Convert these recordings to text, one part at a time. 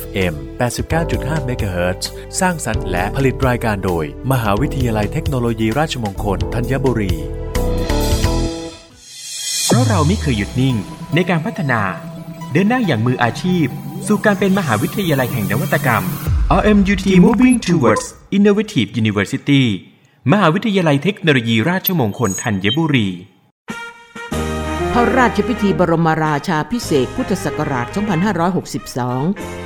FM 89.5 MHz สร้างสรรค์และผลิตรายการโดย มหาวิทยาลัยเทคโนโลยีราชมงคลธัญบุรี เพราะเราไม่เคยหยุดนิ่งในการพัฒนา เดินหน้าอย่างมืออาชีพ สู่การเป็นมหาวิทยาลัยแห่งนวัตกรรม RMUTT Moving Towards Innovative University มหาวิทยาลัยเทคโนโลยีราชมงคลธัญบุรีพระราชพิธีบรมราชาพิเศษพุทธศักราช 2562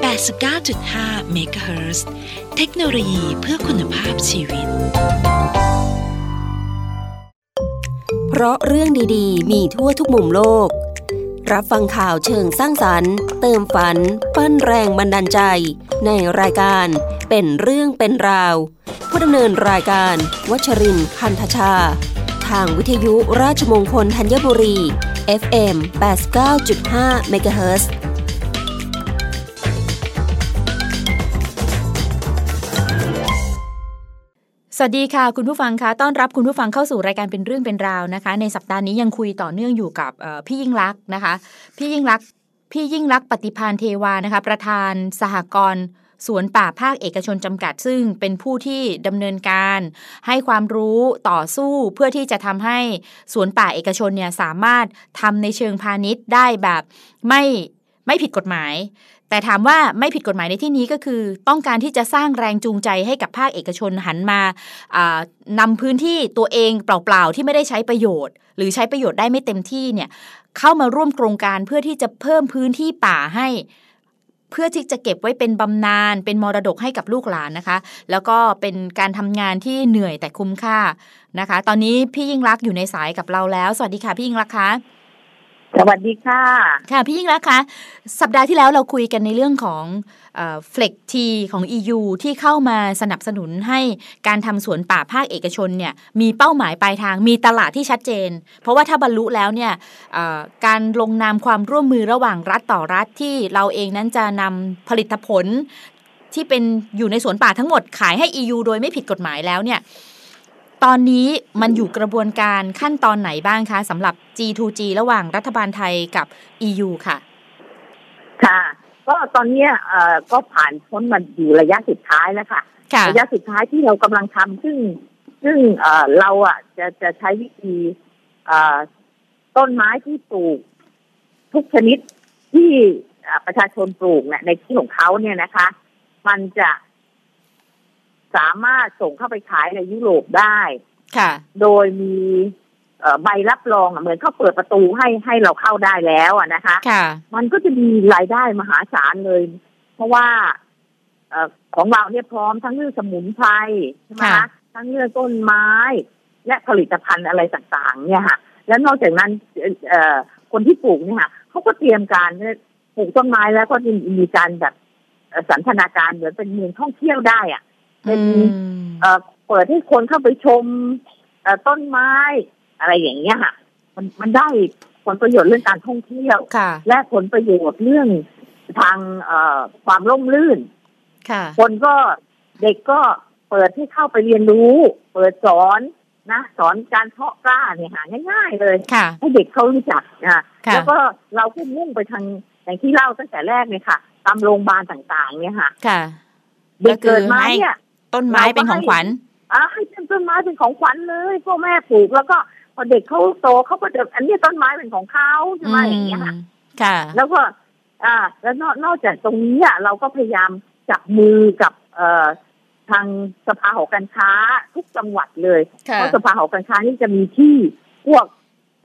89.5 MHz เทคโนโลยีเพื่อคุณภาพชีวิต เพราะเรื่องดีๆ มีทั่วทุกมุมโลก รับฟังข่าวเชิงสร้างสรรค์ เติมฝัน ปั้นแรงบันดาลใจ ในรายการเป็นเรื่องเป็นราว ผู้ดำเนินรายการ วัชรินทร์คันธชา ทางวิทยุราชมงคลธัญบุรี FM 89.5 MHz สวัสดีค่ะ คุณผู้ฟังคะต้อนรับคุณผู้ฟังเข้าสู่รายการเป็นเรื่องเป็นราวนะคะ ในสัปดาห์นี้ยังคุยต่อเนื่องอยู่กับพี่ยิ่งลักนะคะ พี่ยิ่งลักพี่ยิ่งลักปฏิพานเทวานะคะ ประธานสหกรณ์สวนป่าภาคเอกชนจำกัด ซึ่งเป็นผู้ที่ดำเนินการ ให้ความรู้ต่อสู้เพื่อที่จะทำให้สวนป่าเอกชนเนี่ยสามารถทำในเชิงพาณิชย์ได้แบบไม่ไม่ผิดกฎหมาย แต่ถามว่าไม่ผิดกฎหมายในที่นี้ก็คือ ต้องการที่จะสร้างแรงจูงใจให้กับภาคเอกชนหันมานำพื้นที่ตัวเองเปล่าๆที่ไม่ได้ใช้ประโยชน์ หรือใช้ประโยชน์ได้ไม่เต็มที่เนี่ยเข้ามาร่วมโครงการเพื่อที่จะเพิ่มพื้นที่ป่าให้เพื่อที่จะเก็บไว้เป็นบำนาญเป็นมรดกให้กับลูกหลานนะคะ แล้วก็เป็นการทำงานที่เหนื่อยแต่คุ้มค่านะคะ ตอนนี้พี่ยิ่งรักอยู่ในสายกับเราแล้ว สวัสดีค่ะพี่ยิ่งรักคะ สวัสดีค่ะ ค่ะ พี่ยิ่งรักคะสัปดาห์ที่แล้วเราคุยกันในเรื่องของเฟล็กทีของ EU ที่เข้ามาสนับสนุนให้การทำสวนป่าภาคเอกชนเนี่ยมีเป้าหมายปลายทางมีตลาดที่ชัดเจน เพราะว่าถ้าบรรลุแล้วเนี่ยการลงนามความร่วมมือระหว่างรัฐต่อรัฐที่เราเองนั้นจะนำผลิตผลที่เป็นอยู่ในสวนป่าทั้งหมดขายให้ EU โดยไม่ผิดกฎหมายแล้วเนี่ย ตอนนี้มันอยู่กระบวนการขั้นตอนไหนบ้างคะสำหรับ G2G ระหว่างรัฐบาลไทยกับ EU ค่ะ ค่ะ ก็ตอนนี้เอ่อก็ผ่านพ้นมาอยู่ระยะสุดท้ายแล้วค่ะระยะสุดท้ายที่เรากำลังทำซึ่งซึ่งเอ่อเราอะจะจะใช้วิธีเอ่อต้นไม้ที่ปลูก ทุกชนิดที่ประชาชนปลูกเนี่ยในที่ของเขาเนี่ยนะคะ มันจะ สามารถส่งเข้าไปขายในยุโรปได้ค่ะ โดยมีใบรับรองเหมือนเขาเปิดประตูให้ให้เราเข้าได้แล้วอะนะคะค่ะมันก็จะมีรายได้มหาศาลเลย เพราะว่าอของเราเนี่ยพร้อมทั้งเรื่องสมุนไพรใช่ไหมคะทั้งเรื่องต้นไม้ และผลิตภัณฑ์อะไรต่างๆ เนี่ยค่ะ แล้วนอกจากนั้นคนที่ปลูกเนี่ยค่ะเขาก็เตรียมการปลูกต้นไม้แล้วก็มีการแบบสันทนาการเหมือนเป็นเมืองท่องเที่ยวได้อะ เป็นเปิดให้คนเข้าไปชมต้นไม้ อะไรอย่างเงี้ยค่ะ มันมันได้ผลประโยชน์เรื่องการท่องเที่ยว และผลประโยชน์เรื่องทางความร่มรื่นคนก็เด็กก็เปิดให้เข้าไปเรียนรู้ เปิดสอนนะสอนการเพาะกล้าเนี่ยหาง่าย ๆ เลยให้เด็กเขารู้จักนะแล้วก็เราก็มุ่งไปทางอย่างที่เล่าตั้งแต่แรกเลยค่ะตามโรงพยาบาลต่าง ๆ เนี่ยค่ะเด็กเกิดมาเนี่ย ต้นไม้เป็นของขวัญอ่าให้ต้นไม้เป็นของขวัญเลยพ่อแม่ปลูกแล้วก็พอเด็กเขาโตเขาก็จะอันนี้ต้นไม้เป็นของเขาใช่ไหมอย่างเงี้ยค่ะ แล้วก็ อ่า แล้วนอกนอกจากตรงนี้อะเราก็พยายามจับมือกับเอ่อทางสภาหอการค้าทุกจังหวัดเลยเพราะสภาหอการค้านี่จะมีที่พวก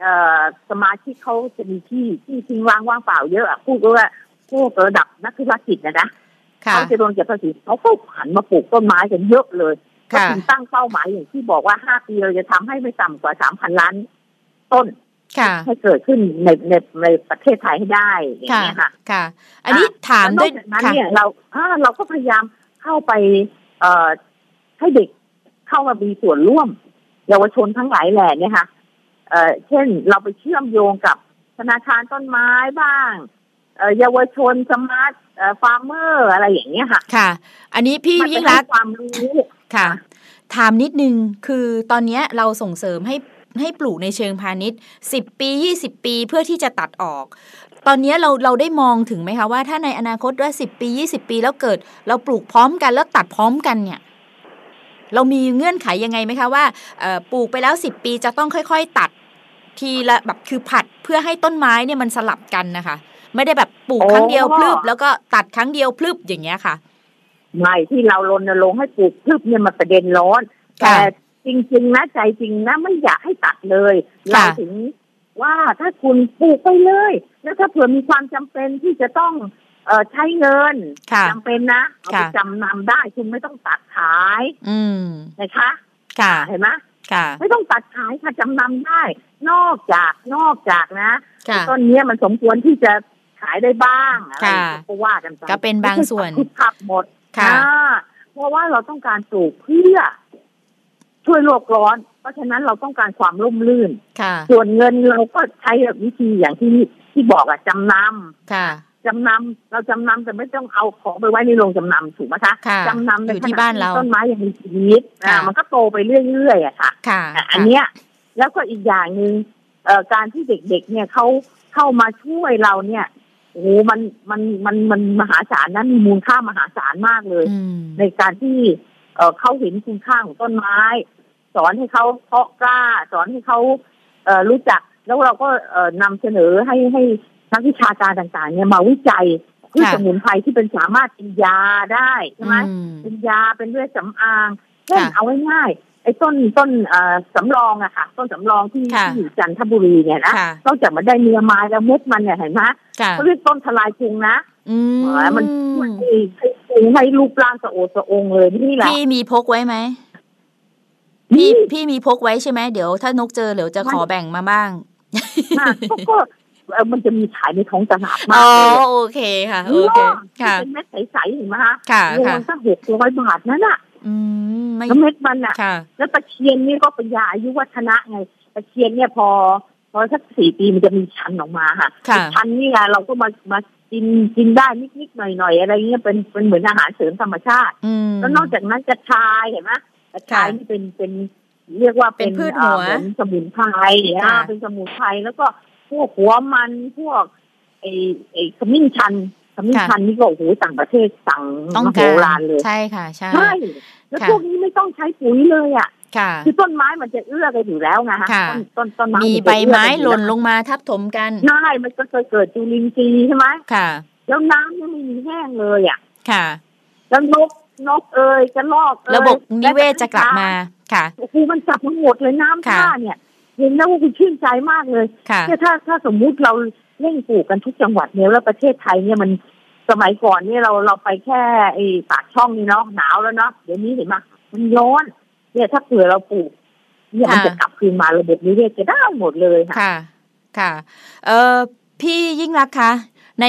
เอ่อสมาชิกเขาจะมีที่ที่ทิ้งว่างว่างเปล่าเยอะพูดว่าพวกระดับนักธุรกิจนะนะ เขาจะโดนเก็บภาษีเขาก็หันมาปลูกต้นไม้กันเยอะเลยก็ถึงตั้งเป้าหมายอย่างที่บอกว่าห้าปีเราจะทำให้ไม่ต่ำกว่าสามพันล้านต้นให้เกิดขึ้นในในในประเทศไทยให้ได้อย่างนี้ค่ะ ค่ะ อันนี้ถามด้วยนั้นเนี่ยเราเราก็พยายามเข้าไป เอ่อให้เด็กเข้ามามีส่วนร่วม เยาวชนทั้งหลายแหล่เนี่ยค่ะ เอ่อเช่นเราไปเชื่อมโยงกับธนาคารต้นไม้บ้าง เยาวชน smart farmerอะไรอย่างเงี้ยค่ะ ค่ะ อันนี้พี่ยิ่งรักความรู้ค่ะ ถามนิดนึงคือตอนนี้เราส่งเสริมให้ให้ปลูกในเชิงพาณิชย์สิบปียี่สิบปีเพื่อที่จะตัดออก ตอนนี้เราเราได้มองถึงไหมคะว่าถ้าในอนาคตว่าสิบปียี่สิบปีแล้วเกิด เราปลูกพร้อมกันแล้วตัดพร้อมกันเนี่ย เรามีเงื่อนไขยังไงไหมคะว่าปลูกไปแล้วสิบปีจะต้องค่อย ๆ ตัดทีละแบบคือผัดเพื่อให้ต้นไม้เนี่ยมันสลับกันนะคะ ไม่ได้แบบปลูกครั้งเดียวพลึบแล้วก็ตัดครั้งเดียวพลึบอย่างเงี้ยค่ะไม่ที่เรารณรงค์ให้ปลูกพลึบเนี่ยมันประเด็นร้อนแต่จริงๆนะใจจริงนะไม่อยากให้ตัดเลยเราถึงว่าถ้าคุณปลูกไปเลย แล้วถ้าเผื่อมีความจำเป็นที่จะต้องเออใช้เงินจำเป็นนะเอาไปจำนำได้คุณไม่ต้องตัดขาย อืมนะคะค่ะเห็นไหมไม่ต้องตัดขายค่ะจำนำได้ นอกจากนอกจากนะต้นนี้มันสมควรที่จะ ขายได้บ้างอะไรก็ว่ากันไปก็เป็นบางส่วนคุขับหมดค่ะเพราะว่าเราต้องการปลูกเพื่อช่วยโลกร้อน เพราะฉะนั้นเราต้องการความร่มรื่นส่วนเงินเราก็ใช้วิธีอย่างที่ที่บอกอะจำนำจำนำเราจำนำแต่ไม่ต้องเอาของไปไว้ในโรงจำนำถูกไหมคะจำนำอยู่ที่บ้านเราต้นไม้ยังมีชีวิตอ่ามันก็โตไปเรื่อยๆอะค่ะ อันเนี้ย แล้วก็อีกอย่างหนึ่งเอ่อการที่เด็กๆ เนี่ยเขาเข้ามาช่วยเราเนี่ย โอ้มันมันมันมันมหาศาลนะมีมูลค่ามหาศาลมากเลยอืมในการที่เอ่อเขาเห็นคุณค่าของต้นไม้ สอนให้เขาเพาะกล้า สอนให้เขาเอ่อรู้จัก แล้วเราก็เอ่อนำเสนอให้ให้นักวิชาการต่างๆ เนี่ยมาวิจัยพืชค่ะสมุนไพรที่เป็นสามารถเป็นยาได้ใช่ไหมอืมเป็นยาเป็นเลือดสำอางเช่นค่ะเอาง่ายๆไอ้ต้นต้นเอ่อสำรองอะค่ะ ต้นสำรองที่ค่ะที่อยู่จันทบุรีเนี่ยนะค่ะนอกจากมันได้เนื้อไม้แล้วเม็ดมันเนี่ยเห็นไหมค่ะ เขาเรียกต้นทลายพุงนะอืมเออมันช่วยให้ให้พุงให้รูปร่างสะโอดสะองเลยนี่แหละพี่มีพกไว้ไหมพี่พี่มีพกไว้ใช่ไหมเดี๋ยวถ้านกเจอเดี๋ยวจะขอแบ่งมาบ้างมากก็ก็เอ่อมันจะมีขายในท้องตลาดมาอ๋กอเลยอะโอเคค่ะโอเคค่ะเป็นเม็ดใสๆเห็นไหมคะค่ะโลค่ะสักหกร้อยบาทนั่นน่ะอืมไม่แล้วเม็ดมันอะค่ะ แล้วตะเคียนนี่ก็เป็นยาอายุวัฒนะไงตะเคียนเนี่ยพอ พอสักสี่ปีมันจะมีชันออกมาค่ะค่ะชันนี่ไงเราก็มามากินกินได้นิดๆหน่อยๆอะไรเงี้ยเป็นเป็นเหมือนอาหารเสริมธรรมชาติอืมแล้วนอกจากนั้นกระชายเห็นไหมกระชายค่ะนี่เป็นเป็นเรียกว่าเป็นพืชหัวเอ่อเหมือนสมุนไพรค่ะอ่าเป็นสมุนไพรแล้วก็พวกหัวมันพวกไอ้ไอ้ขมิ้นชันขมิ้นชันนี่ก็โอ้โหต่างประเทศสั่งต้องมโหการฬารเลยใช่ค่ะใช่ใช่แล้วค่ะพวกนี้ไม่ต้องใช้ปุ๋ยเลยอะ ค่ะคือต้นไม้มันจะเอื้อกันอยู่แล้วไงฮะค่ะต้นต้นต้นไม้มีนจะใบเอื้อไม้กันอยู่หล่นแวลงมาทับถมกันใช่มันก็เคยเกิดจุลินทรีย์ใช่ไหมค่ะ แล้วน้ำเนี่ยไม่มีแห้งเลยอะค่ะ แล้วนกนกเอ่ยกระรอกเอ่ยระบบนิเวศจะกลับมาค่ะโอ้โหมันจับมันหมดเลยน้ำค่ะท่าเนี่ยเห็นแล้วว่าคุณชื่นใจมากเลยค่ะเนี่ยถ้าถ้าสมมุติเราเร่งปลูกกันทุกจังหวัดเนี่ยแล้วประเทศไทยเนี่ยมันสมัยก่อนเนี่ยเราเราไปแค่ไอ้ปากช่องนี่เนาะหนาวแล้วเนาะเดี๋ยวนี้เห็นไหมมันร้อน เนี่ยถ้าเผื่อเราปลูกเนี่ยมันค่ะจะกลับคืนมาระบบนิเวศจะได้หมดเลยค่ะ ค่ะ ค่ะ เออพี่ยิ่งรักษณ์คะใน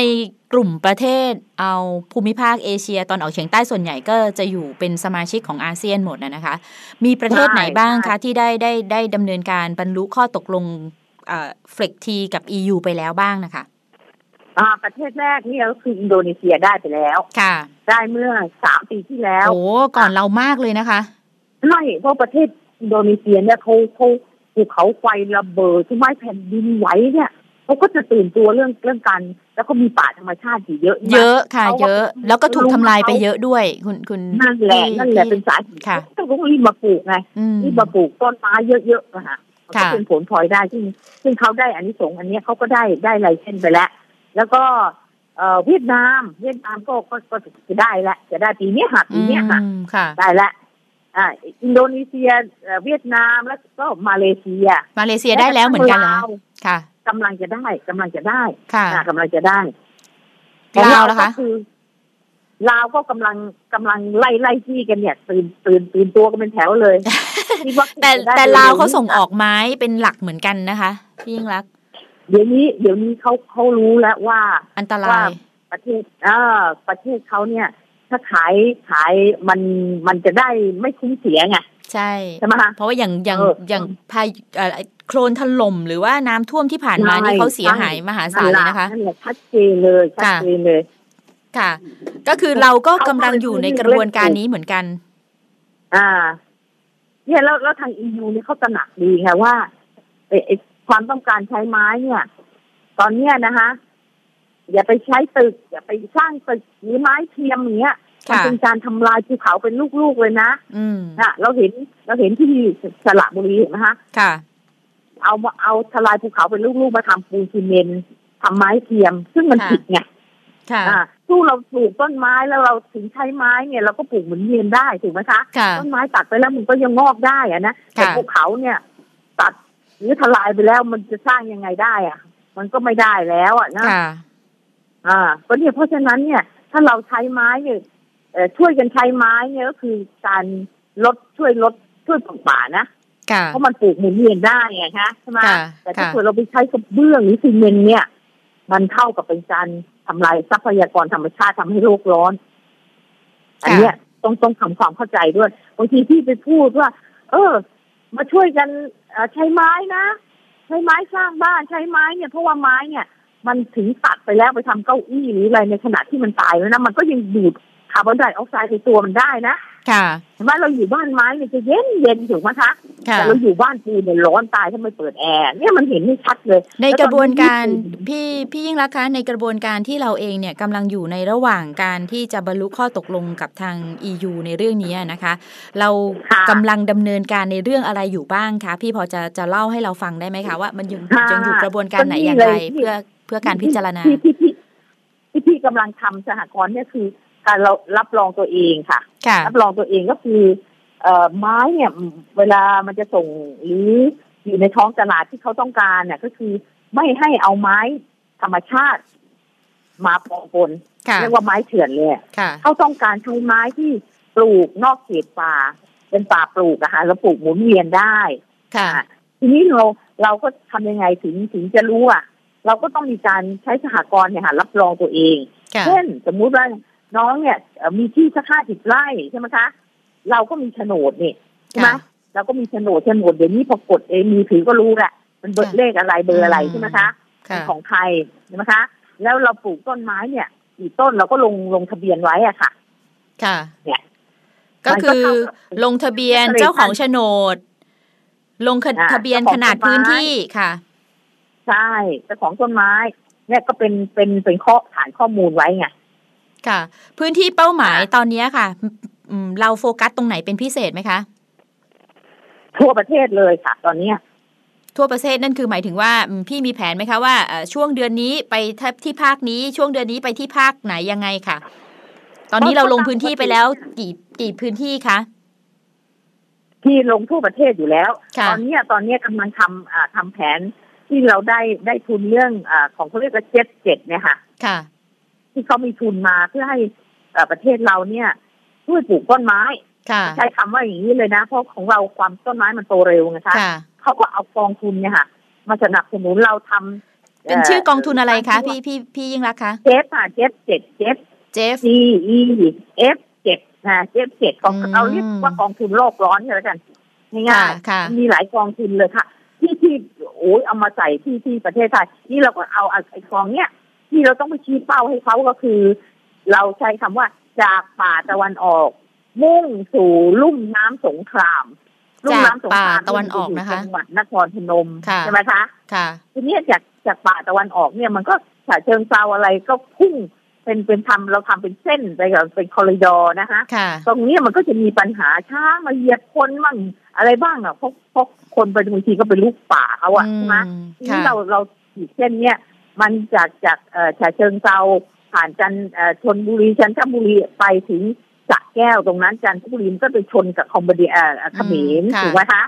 กลุ่มประเทศเอาภูมิภาคเอเชียตอนออกเฉียงใต้ส่วนใหญ่ก็จะอยู่เป็นสมาชิกของอาเซียนหมดนะนะคะ มีประเทศใช่ไหนบ้างใช่คะ ที่ได้ได้ได้ดำเนินการบรรลุข้อตกลงเฟล็กทีกับ EU ไปแล้วบ้างนะคะอ่าประเทศแรกเนี่ยก็คืออินโดนีเซียได้ไปแล้ว ค่ะ ได้เมื่อสามปีที่แล้ว โอ้ก่อนเรามากเลยนะคะ ใช่เพราะประเทศอินโดนีเซียเนี่ยเขาเขาภูเขาไฟระเบิดใช่ไหมแผ่นดินไหวเนี่ยเขาก็จะตื่นตัวเรื่องเรื่องการแล้วก็มีป่าธรรมชาติอยู่เยอะมากเยอะค่ะเขาก็เยอะ แล้วก็ถูกทำลายไปเยอะด้วย คุณคุณนั่นแหละที่นั่นแหละที่เป็นสาเหตุค่ะต้องรีบมาปลูกไงอืมรีบมาปลูกต้นไม้เยอะๆนะฮะมันก็ค่ะเป็นผลพลอยได้ซึ่งซึ่งเขาได้อันนี้สงส์อันเนี้ยเขาก็ได้ได้ไลเซนส์ไปแล้ว แล้วก็เอ่อเวียดนาม เวียดนามก็ก็ก็จะได้ละจะได้ปีเนี้ยค่ะปีเนี้ยค่ะอืมค่ะได้ละ อ่าอินโดนีเซียเอ่อเวียดนามแล้วก็มาเลเซีย มาเลเซียได้แล้วเหมือนกันเหรอลาคะวค่ะกำลังจะได้กำลังจะได้ค่ะอ่ากำลังจะได้ลาวล่ะคะก็คือลาวก็กำลังกำลังไล่ไล่ที่กันเนี่ยตื่นตื่นตื่นตัวกันเป็นแถวเลยคิดว่าแต่จะได้แต่ลาวเขาร็ๆนี้ส่งออกไม้เป็นหลักเหมือนกันนะคะพี่ยิ่งรักษณ์เดี๋ยวนี้ เดี๋ยวนี้เขาเขารู้แล้วว่า อันตราว่ายประเทศเออประเทศเขาเนี่ย ถ้าขายขายมันมันจะได้ไม่คุ้มเสียไงใช่ใช่ไหมคะเพราะว่าอย่างอย่างเอออย่างพายเอ่อโคลนถล่มหรือว่าน้ำท่วมที่ผ่านมาใช่นี่เขาเสียหายมหาศาลเลยนะคะนั่นแหละชัดเจนเลยชัดค่ะเจนเลย ค่ะ ก็คือเราก็เขากำลังอยู่ในกระบวนการนี้เหมือนกัน อ่า เนี่ยแล้วแล้วทางยูนี่เขาตระหนักดีค่ะว่าไอ้ไอ้ความต้องการใช้ไม้เนี่ย ตอนเนี้ยนะคะ อย่าไปใช้ตึก อย่าไปสร้างตึกหรือไม้เทียมอย่างเงี้ยมันค่ะเป็นการทำลายภูเขาเป็นลูกๆเลยนะอืมนะเราเห็นเราเห็นที่สระบุรีเห็นไหมคะค่ะ เอามาเอาทลายภูเขาเป็นลูกๆมาทำปูนซีเมนต์ทำไม้เทียม ซึ่งมันค่ะผิดไงค่ะอ่าสู้เราปลูกต้นไม้แล้วเราถึงใช้ไม้เนี่ยเราก็ปลูกเหมือนเรียนได้ถูกไหมคะค่ะต้นไม้ตัดไปแล้วมันก็ยังงอกได้อะนะแต่ค่ะภูเขาเนี่ย ตัดหรือทลายไปแล้วมันจะสร้างยังไงได้อะมันก็ไม่ได้แล้วอะนะค่ะ อ่า ก็เนี่ยเพราะฉะนั้นเนี่ย ถ้าเราใช้ไม้เนี่ยเอ่อช่วยกันใช้ไม้เนี่ยก็คือการลดช่วยลดช่วยปลูกป่านะค่ะเพราะมันปลูกหมุนเวียนได้ไงคะใช่ไหมค่ะแต่ถ้าค่ะเกิดเราไปใช้กระเบื้องหรือซีเมนต์เนี่ย มันเท่ากับเป็นการทำลายทรัพยากรธรรมชาติทำให้โลกร้อน อันเนี้ยต้องต้องทำความเข้าใจด้วยบางทีพี่ไปพูดว่า เออ มาช่วยกันเอ่อใช้ไม้นะ ใช้ไม้สร้างบ้านใช้ไม้เนี่ยเพราะว่าไม้เนี่ย มันถึงตัดไปแล้วไปทำเก้าอี้หรืออะไรในขณะที่มันตายแล้วนะมันก็ยังดูดคาร์บอนไดออกไซด์ในตัวมันได้นะ ค่ะว่าเราอยู่บ้านไม้เนี่ยจะเย็นเย็นถูกไหมคะค่ะแต่เราอยู่บ้านปูนเนี่ยร้อนตายถ้าไม่เปิดแอร์เนี่ยมันเห็นไม่ชัดเลย ในกระบวนการแล้วตอนนี้พี่พี่ยิ่งรักษณ์คะในกระบวนการที่เราเองเนี่ยกำลังอยู่ในระหว่างการที่จะบรรลุข้อตกลงกับทาง EU ในเรื่องนี้นะคะ เรากำลังดำเนินการในเรื่องอะไรอยู่บ้างคะพี่พอจะจะเล่าให้เราฟังได้ไหมคะว่ามันยังยังอยู่กระบวนการไหนอย่างไรเพื่อ เพื่อการพิจารณาที่ที่ที่ที่พี่กำลังทำสหกรณ์เนี่ยคือ การเรารับรองตัวเองค่ะค่ะ รับรองตัวเองก็คือเอ่อไม้เนี่ยเวลามันจะส่งหรืออยู่ในท้องตลาดที่เขาต้องการเนี่ยก็คือไม่ให้เอาไม้ธรรมชาติ มาปะปนค่ะเรียกว่าไม้เถื่อนเลยค่ะเขาต้องการใช้ไม้ที่ปลูกนอกเขตป่า เป็นป่าปลูกอะค่ะแล้วปลูกหมุนเวียนได้ ค่ะ ทีนี้เราเราก็ทำยังไงถึงถึงจะรู้อะ เราก็ต้องมีการใช้สหกรณ์เนี่ยค่ะรับรองตัวเองค่ะเช่น สมมุติว่าน้องเนี่ยเอ่อมีที่สักห้าสิบไร่ใช่ไหมคะ เราก็มีโฉนดนี่ใช่ไหมค่ะเราก็มีโฉนดโฉนดเดี๋ยวนี้พอกดเองมือถือก็รู้แหละมันเบอร์ค่ะเลขอะไรเบอร์อะไรอืมใช่ไหมคะค่ะของใครใช่ไหมคะ แล้วเราปลูกต้นไม้เนี่ยกี่ต้นเราก็ลงลงทะเบียนไว้อะค่ะ ค่ะ เนี่ยก็มันก็คือเท่ากับลงทะเบียนผลิตภัณฑ์เจ้าของโฉนดลงคอ่าทะเบียนเจ้าของขนาดต้นไม้พื้นที่ค่ะ ใช่เจ้าของต้นไม้ เนี่ยก็เป็นเป็นเป็นข้อฐานข้อมูลไว้ไงค่ะ พื้นที่เป้าหมายค่ะตอนเนี้ยค่ะอืมเราโฟกัสตรงไหนเป็นพิเศษไหมคะ ทั่วประเทศเลยค่ะ ตอนเนี้ยทั่วประเทศนั่นคือหมายถึงว่าอืมพี่มีแผนไหมคะว่าเอ่อช่วงเดือนนี้ไปที่ภาคนี้ช่วงเดือนนี้ไปที่ภาคไหนยังไงค่ะ ตอนนี้เราลงพื้นที่ไปแล้วกี่กี่พื้นที่คะที่ลงทั่วประเทศอยู่แล้วค่ะตอนเนี้ยตอนเนี้ยกำลังทำอ่าทำแผน ที่เราได้ได้ทุนเรื่องอาของเขาเรียกว่าเจ็ดเจ็ดเนี่ยค่ะ ค่ะ ที่เขามีทุนมาเพื่อให้เอ่อประเทศเราเนี่ยช่วยปลูกต้นไม้ค่ะใช้คำว่าอย่างนี้เลยนะ เพราะของเราความต้นไม้มันโตเร็วไงคะค่ะเขาก็เอากองทุนเนี่ยค่ะ มาสนับสนุนเราทำเป็นชื่อกองทุนอะไรคะ พี่พี่พี่ยิ่งรักษณ์คะเจ็ดค่ะเจ็ดเจ็ดเจ็ดเจฟ C E F เจ็ดนะเจ็ดเจ็ดของอืมเราเรียกว่ากองทุนโลกร้อนก็แล้วกันง่าค่ะยค่ะๆมีหลายกองทุนเลยค่ะ ที่ที่ โอ้ยเอามาใส่ที่ที่ประเทศไทยนี่เราก็เอาไอ้กองเนี้ยที่เราต้องไปชี้เป้าให้เขาก็คือ เราใช้คำว่าจากป่าตะวันออก มุ่งสู่ลุ่มน้ำสงครามลุ่มน้ำสงครามจากป่าตะวันออกนะคะจังหวัดนครพนมค่ะใช่ไหมคะค่ะทีนี้จากจากป่าตะวันออกเนี่ยมันก็ฉะเชิงเซาอะไรก็พุ่งเป็นเป็นทำเราทำเป็นเส้นไปกับเป็นคอริดอร์นะคะค่ะตรงเนี้ยมันก็จะมีปัญหาช้างมาเหยียบคนบ้างอะไรบ้างอะเพราะเพราะ คนไปบางทีก็เป็นลูกป่าเขาอะอืใช่ไหมมทีนี้ค่ะเราเราขีดเส้นเนี้ยมันจากจากเอ่อฉะเชิงเซาผ่านจันเอ่อชนบุรีจันทบุรีไปถึงสระแก้วตรงนั้นจันทบุรีมันก็ไปชนกับคอมบดีเอ่อเขมรค่ะถูกไหมคะ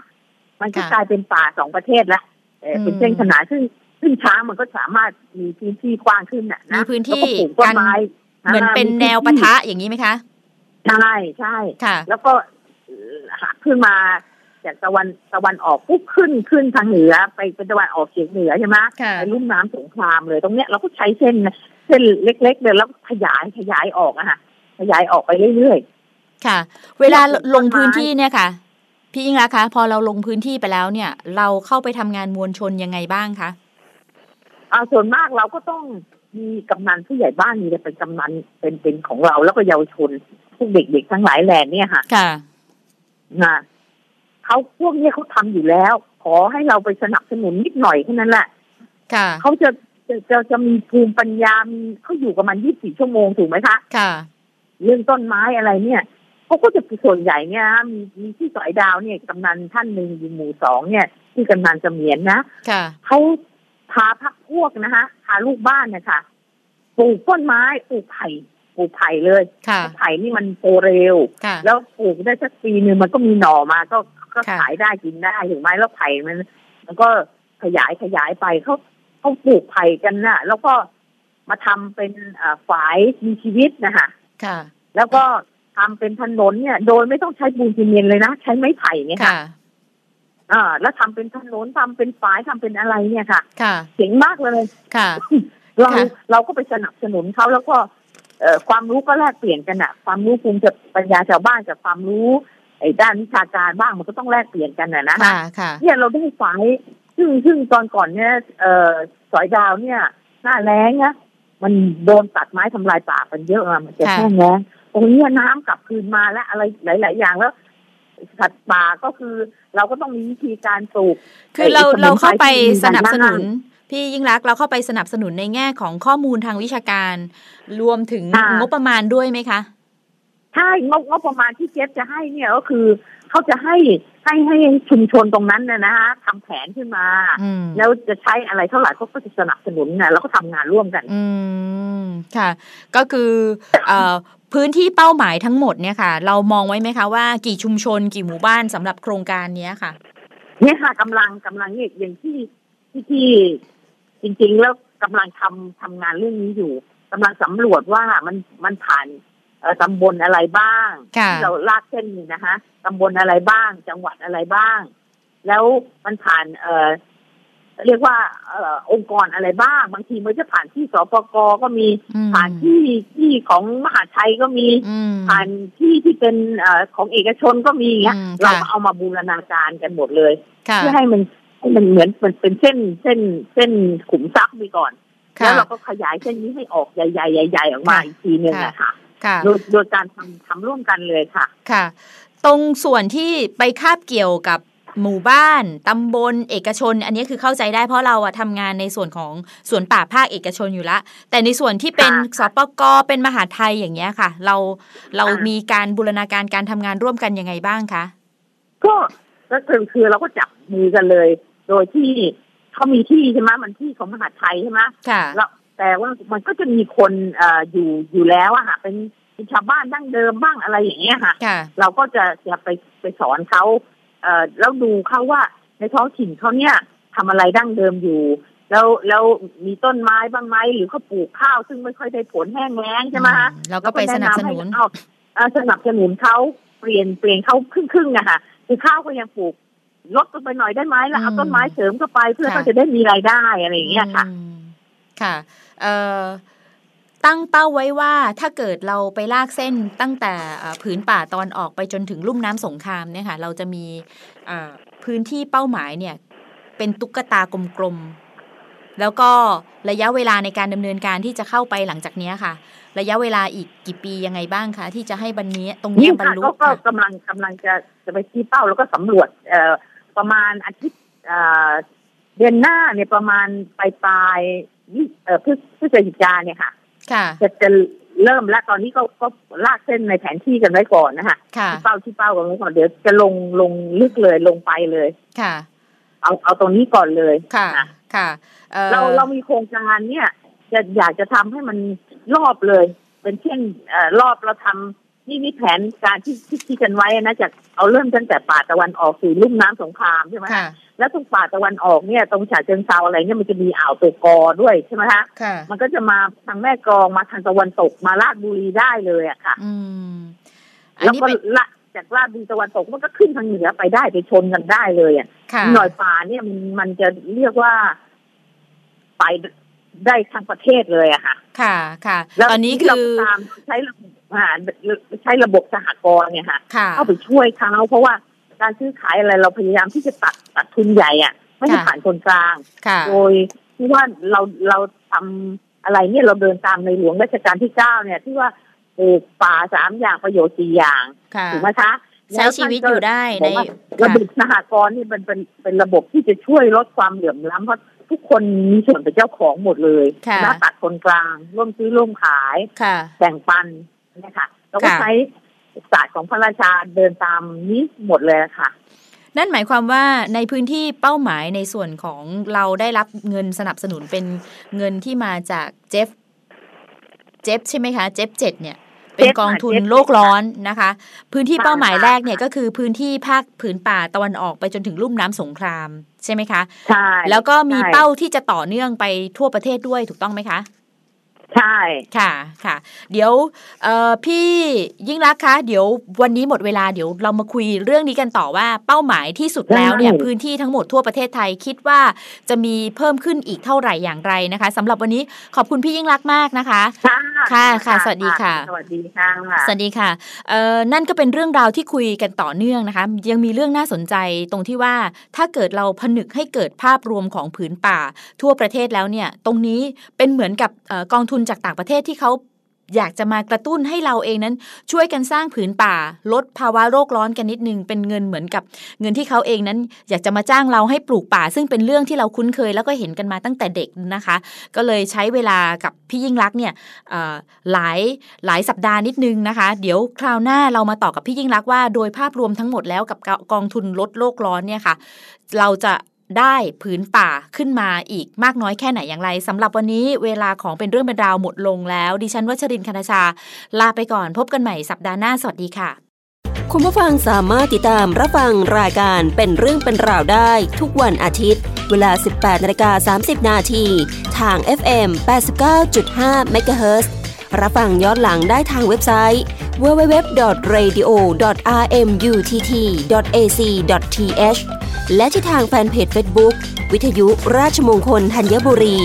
มันก็ค่ะกลายเป็นป่าสองประเทศละเอ่อเป็นอืมเส้นขนานซึ่งซึ่งช้างมันก็สามารถมีพื้นที่กว้างขึ้นน่ะมีนะพื้นที่แล้วก็ปลูกต้นไม้เหมือนเป็นแนวปะทะอย่างนี้ไหมคะ ใช่ใช่ค่ะแล้วก็เอ่อหักขึ้นมา จากตะวันตะวันออกปุ๊บขึ้นขึ้นทางเหนือ ไปเป็นตะวันออกเฉียงเหนือใช่ไหมค่ะไปลุ่มน้ำสงครามเลย ตรงเนี้ยเราก็ใช้เส้นเส้นเล็กๆเลยแล้วขยายขยายออกอะค่ะ ขยายออกไปเรื่อยค่ะ เวลาปลูกต้นไม้ลงพื้นที่เนี่ยค่ะ พี่ยิ่งรักษณ์คะ พอเราลงพื้นที่ไปแล้วเนี่ย เราเข้าไปทำงานมวลชนยังไงบ้างคะๆเอาส่วนมากเราก็ต้องมีกำนันผู้ใหญ่บ้านมีเป็นกำนันเป็นเป็นของเราแล้วก็เยาวชนพวกเด็กๆทั้งหลายแหล่เนี่ยค่ะค่ะนะ เขาพวกเนี้ยเขาทำอยู่แล้ว ขอให้เราไปสนับสนุนนิดหน่อยแค่นั้นแหละค่ะเขาจะจะจะจะมีภูมิปัญญามีเขาอยู่กับมัน24ชั่วโมงถูกไหมคะค่ะ เรื่องต้นไม้อะไรเนี่ยเขาก็จะส่วนใหญ่เนี่ยนะมีมีที่สอยดาวเนี่ยกำนันท่านหนึ่งอยู่หมู่สองเนี่ย ที่กำนันเสมียนนะค่ะเขาพาพักพวกนะคะพาลูกบ้านเนะคะปลูกต้นไม้ปลูกไผ่ปลูกไผ่เลยค่ะไผ่นี่มันโตเร็วค่ะแล้วปลูกได้สักปีหนึ่งมันก็มีหน่อมาก็ ก็ค่ะขายได้กินได้ถูกไหมแล้วไผ่มัน มันก็ขยายขยายไปเขาเขาปลูกไผ่กันน่ะ แล้วก็มาทำเป็นอ่าฝายมีชีวิตนะคะค่ะ แล้วก็ทำเป็นถนนเนี่ย โดยไม่ต้องใช้ปูนซีเมนต์เลยนะ ใช้ไม้ไผ่เนี่ยค่ะค่ะอ่าแล้วทำเป็นถนนทำเป็นฝายทำเป็นอะไรเนี่ยค่ะ ค่ะเจ๋งมากเลยค่ะ เราค่ะเราก็ไปสนับสนุนเขาแล้วก็เอ่อความรู้ก็แลกเปลี่ยนกันอะความรู้ภูมิจะปัญญาชาวบ้านกับความรู้ ไอ้ด้านวิชาการบ้างมันก็ต้องแลกเปลี่ยนกันนะนะค่ะค่ะเนี่ยเราได้ฝายซึ่งซึ่งตอนก่อนเนี่ยเอ่อสอยดาวเนี่ย หน้าแรงนะมันโดนตัดไม้ทำลายป่ามันเยอะอะมันจะค่ะแห้งแล้งตรงเนี้ยน้ำกลับคืนมาและอะไรหลาย ๆ อย่างแล้วสัตว์ป่าก็คือเราก็ต้องมีวิธีการปลูก คือเราไอ้สมุนไพรเราเข้าไปที่มีสนับสนุนด้านพี่ยิ่งรักษณ์เราเข้าไปสนับสนุนในแง่ของข้อมูลทางวิชาการ รวมถึงค่ะงบประมาณด้วยไหมคะ ใช่งบงบประมาณที่เจฟจะให้เนี่ยก็คือเขาจะให้ให้ให้ชุมชนตรงนั้นเนี่ยนะฮะทำแผนขึ้นมาอืมแล้วจะใช้อะไรเท่าไหร่เขาก็จะสนับสนุนนะแล้วก็ทำงานร่วมกัน อืมค่ะ ก็คือเอ่อพื้นที่เป้าหมายทั้งหมดเนี่ยค่ะ เรามองไว้ไหมคะว่ากี่ชุมชนกี่หมู่บ้านสำหรับโครงการเนี้ยค่ะ เนี่ยค่ะกำลังกำลังเนี่ยอย่างที่ที่ที่จริง ๆ แล้วกำลังทำทำงานเรื่องนี้อยู่กำลังสำรวจว่ามันมันผ่านเอ่อ ตำบลอะไรบ้างค่ะที่เราลากเส้นนี้นะคะตำบลอะไรบ้าง จังหวัดอะไรบ้าง แล้วมันผ่านเอ่อเรียกว่าเอ่อองค์กรอะไรบ้าง บางทีมันจะผ่านที่สปกก็มีอืมผ่านที่ที่ของมหาชัยก็มีอืมผ่านที่ที่เป็นเอ่อของเอกชนก็มีอย่างเงี้ยอืมเราค่ะก็เอามาบูรณาการกันหมดเลยค่ะเพื่อให้มันให้มันเหมือนมันเป็นเส้นเส้นเส้นขุมทรัพย์ไปก่อนค่ะแล้วเราก็ขยายเส้นนี้ให้ออกใหญ่ๆใหญ่ๆออกมาค่ะอีกทีหนึ่งอะค่ะค่ะ โดยโดยการทำทำร่วมกันเลยค่ะ ค่ะ ตรงส่วนที่ไปคาบเกี่ยวกับหมู่บ้าน ตำบล เอกชน อันนี้คือเข้าใจได้เพราะเราอะทำงานในส่วนของสวนป่าภาคเอกชนอยู่ละ แต่ในส่วนที่เป็นค่ะสปกเป็นมหาไทยอย่างเงี้ยค่ะ เราเราอ่ามีมีการบูรณาการการทำงานร่วมกันยังไงบ้างคะ ก็ก็คือคือเราก็จับมือกันเลย โดยที่เขามีที่ใช่ไหมมันที่ของมหาดไทยใช่ไหมค่ะแล้ว แต่ว่ามันก็จะมีคนเอ่ออยู่อยู่แล้วอะค่ะเป็นเป็นชาวบ้านดั้งเดิมบ้างอะไรอย่างเงี้ยค่ะค่ะ เราก็จะจะไปไปสอนเขาเอ่อแล้วดูเขาว่าในท้องถิ่นเขาเนี่ยทำอะไรดั้งเดิมอยู่ แล้วแล้วมีต้นไม้บ้างไหมหรือเขาปลูกข้าวซึ่งไม่ค่อยได้ผลแห้งแล้งใช่ไหมฮะอืมเราก็ไปสนับสนุนแล้วก็แะำให้เอาเอ่อสนับสนุนเขาเปลี่ยนเปลี่ยนเขาครึ่งครึ่งๆอะค่ะคือข้าวก็ยังปลูกลดลงไปหน่อยได้ไหมแล้วเอาอืมต้นไม้เสริมเข้าไปเพื่อค่ะเขาจะได้มีรายได้อะไรอย่างเงี้ยค่ะอืม ค่ะเอ่อตั้งเป้าไว้ว่าถ้าเกิดเราไปลากเส้นตั้งแต่เอ่อผืนป่าตอนออกไปจนถึงลุ่มน้ำสงครามเนี่ยค่ะเราจะมีอ่าพื้นที่เป้าหมายเนี่ยเป็นตุ๊กตากลมๆ แล้วก็ระยะเวลาในการดำเนินการที่จะเข้าไปหลังจากเนี้ยค่ะ ระยะเวลาอีกกี่ปียังไงบ้างคะที่จะให้บันนี้ตรงเนี้นี่ยบรรค่ะลุก็ก็ค่ะกำลังกำลังจะจะไปชี้เป้าแล้วก็สำรวจเอ่อประมาณอาทิตย์เอ่อเดือนหน้าเนี่ยประมาณปลายปลายๆ ยี่เอ่อพฤศพฤศจิกาเนี่ยค่ะค่ะจะจะเริ่มแล้วตอนนี้ก็ก็ลากเส้นในแผนที่กันไว้ก่อนนะคะค่ะที่เป้าที่เป้ากันไว้ก่อนเดี๋ยวจะลงลงลึกเลยลงไปเลยค่ะ เอาเอาตรงนี้ก่อนเลยค่ะนะค่ะอ่อเราเรามีโครงการเนี่ย จะอยากจะทำให้มันรอบเลย เป็นเช่นเอ่อรอบเราทำ นี่นี่แผนการที่ที่ที่กันไว้นะจากเอาเริ่มตั้งแต่ป่าตะวันออกสู่ลุ่มน้ำสงครามใช่ไหมค่ะแล้วตรงป่าตะวันออกเนี่ยตรงฉะเชิงเซาอะไรเนี่ยมันจะมีอ่าวตัวกอด้วยใช่ไหมคะค่ะมันก็จะมาทางแม่กลองมาทางตะวันตกมาลาดบุรีได้เลยอะค่ะ อืมอันแล้วนี้ก็เป็นละจากลาดบุรีตะวันตกมันก็ขึ้นทางเหนือไปได้ไปชนกันได้เลยอะค่ะหน่อยป่าเนี่ยมันมันจะเรียกว่าไป ได้ทั้งประเทศเลยอะค่ะ ค่ะค่ะแล้วตอนนี้ที่เราคือตามใช้ระบบอ่าใช้ระบบสหกรณ์เนี่ยค่ะค่ะ เข้าไปช่วยเขาเพราะว่าการซื้อขายอะไรเราพยายามที่จะตัดตัดทุนใหญ่อะไม่ให้ค่ะผ่านคนกลางค่ะโดยที่ว่าเราเราทำอะไรเนี่ยเราเดินตามในหลวงรัชกาลที่เก้าเนี่ย ที่ว่าปลูกป่าสามอย่างประโยชน์สี่อย่างค่ะถูกไหมคะใช้ชีวิตอยู่ได้บในอกว่าค่ะระบบสหกรณ์นี่มันเป็นเป็นระบบที่จะช่วยลดความเหลื่อมล้ำเพราะ ทุกคนมีส่วนเป็นเจ้าของหมดเลยค่ะหน้าตัดคนกลาง ร่วมซื้อร่วมขายค่ะแบ่งปันเนี่ยค่ะเราก็ค่ะใช้ศาสตร์ของพระราชาเดินตามนี้หมดเลยค่ะ นั่นหมายความว่าในพื้นที่เป้าหมายในส่วนของเราได้รับเงินสนับสนุนเป็นเงินที่มาจากเจฟเจฟใช่ไหมคะ เจฟเจ็ดเนี่ยเป็นเจฟกองทุนค่ะเจฟโลกร้อนนะคะ พื้นที่ค่ะเป้าหมายค่ะแรกเนี่ยก็คือพื้นที่ภาคผืนป่าตะวันออกไปจนถึงลุ่มน้ำสงคราม ใช่ไหมคะ ใช่ แล้วก็มีใช่เป้าที่จะต่อเนื่องไปทั่วประเทศด้วยถูกต้องไหมคะ ใช่ ค่ะค่ะ เดี๋ยวเอ่อพี่ยิ่งรักษณ์คะ เดี๋ยววันนี้หมดเวลาเดี๋ยวเรามาคุยเรื่องนี้กันต่อว่าเป้าหมายที่สุดแล้วเนี่ยได้พื้นที่ทั้งหมดทั่วประเทศไทยคิดว่าจะมีเพิ่มขึ้นอีกเท่าไหร่อย่างไรนะคะสำหรับวันนี้ขอบคุณพี่ยิ่งรักษณ์มากนะคะค่ะค่ะค่ะ สวัสดีค่ะ สวัสดีค่ะสวัสดีค่ะเอ่อนั่นก็เป็นเรื่องราวที่คุยกันต่อเนื่องนะคะ ยังมีเรื่องน่าสนใจตรงที่ว่าถ้าเกิดเราผนึกให้เกิดภาพรวมของผืนป่า ทั่วประเทศแล้วเนี่ย ตรงนี้เป็นเหมือนกับเอ่อกองทุนนจากต่างประเทศที่เขาอยากจะมากระตุ้นให้เราเองนั้น ช่วยกันสร้างผืนป่า ลดภาวะโลกร้อนกันนิดนึง เป็นเงินเหมือนกับ เงินที่เขาเองนั้น อยากจะมาจ้างเราให้ปลูกป่า ซึ่งเป็นเรื่องที่เราคุ้นเคย แล้วก็เห็นกันมาตั้งแต่เด็กนะคะ ก็เลยใช้เวลากับพี่ยิ่งรักเนี่ยหลายหลายสัปดาห์นิดนึงนะคะ เดี๋ยวคราวหน้าเรามาต่อกับพี่ยิ่งรักว่า โดยภาพรวมทั้งหมดแล้วกับกองทุนลดโลกร้อนเนี่ยค่ะ เราจะ ได้ผืนป่าขึ้นมาอีกมากน้อยแค่ไหนอย่างไรสำหรับวันนี้เวลาของเป็นเรื่องเป็นราวหมดลงแล้ว ดิฉันวัชรินคณชา ลาไปก่อนพบกันใหม่สัปดาห์หน้าสวัสดีค่ะ คุณผู้ฟังสามารถติดตามรับฟังรายการเป็นเรื่องเป็นราวได้ทุกวันอาทิตย์ เวลา 18นาฬิกา30 นาทีทาง FM 89.5 MHz รับฟังย้อนหลังได้ทางเว็บไซต์ www.radio.rmutt.ac.th และที่ทางแฟนเพจ Facebook วิทยุราชมงคลธัญบุรี